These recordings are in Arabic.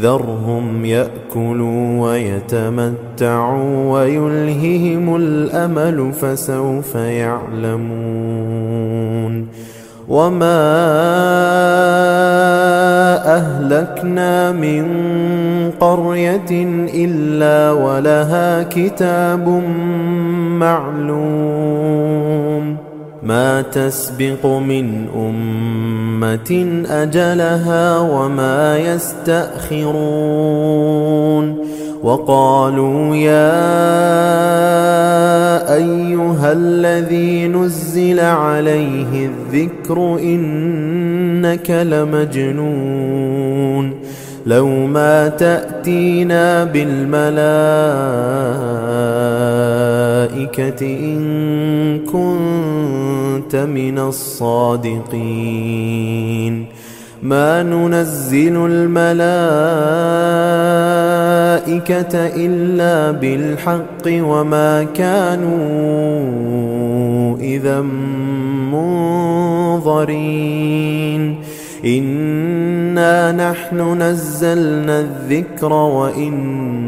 ذرهم يأكلوا ويتمتعوا ويلههم الأمل فسوف يعلمون وما أهلكنا من قرية إلا ولها كتاب معلوم ما تسبق من أمة أجلها وما يستأخرون وقالوا يا أيها الذي نزل عليه الذكر إنك لمجنون لو ما تأتينا بالملائكة إن كنت من الصادقين. ما ننزل الملائكة إلا بالحق وما كانوا إذا منظرين. إنا نحن نزلنا الذكر وإنا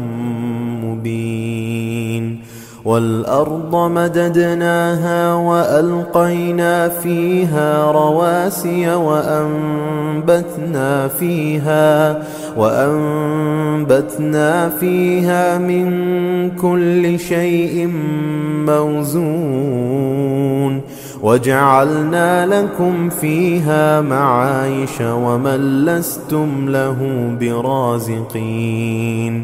والأرض مددناها وألقينا فيها رواسي وأنبتنا فيها وأنبتنا فيها من كل شيء موزون وجعلنا لكم فيها معايش ومن لستم له برازقين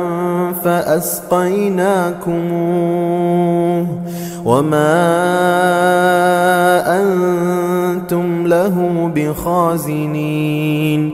فأسقيناكموه وما أنتم له بخازنين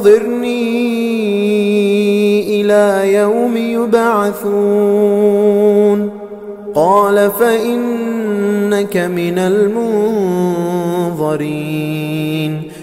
فأنظرني إلى يوم يبعثون. قال فإنك من المنظرين.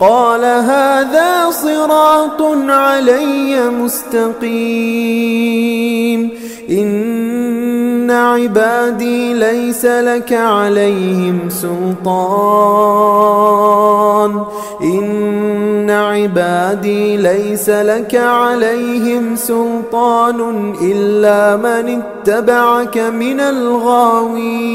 قال هذا صراط علي مستقيم. إن عبادي ليس لك عليهم سلطان. إن عبادي ليس لك عليهم سلطان إلا من اتبعك من الغاوين.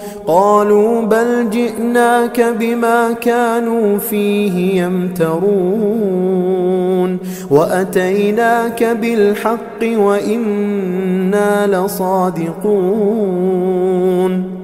قالوا بل جئناك بما كانوا فيه يمترون وأتيناك بالحق وإنا لصادقون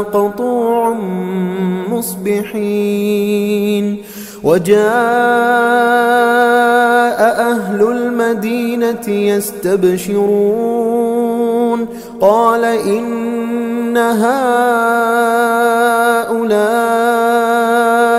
مقطوع مصبحين وجاء أهل المدينة يستبشرون قال إن هؤلاء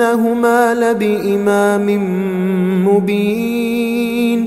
وإنهما لبإمام مبين.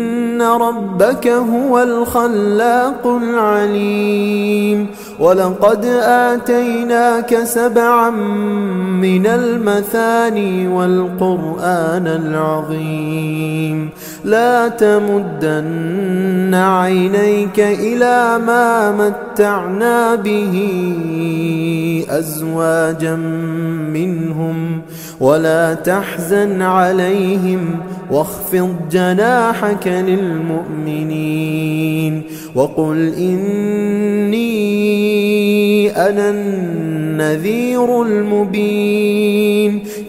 إن ربك هو الخلاق العليم ولقد آتيناك سبعا من المثاني والقرآن العظيم لا تمدن عينيك إلى ما متعنا به أزواجا منهم ولا تحزن عليهم واخفض جناحك للمؤمنين وقل إني أنا النذير المبين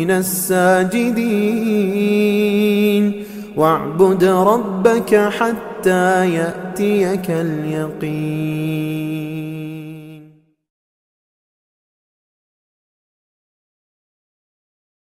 من الساجدين. واعبد ربك حتى يأتيك اليقين.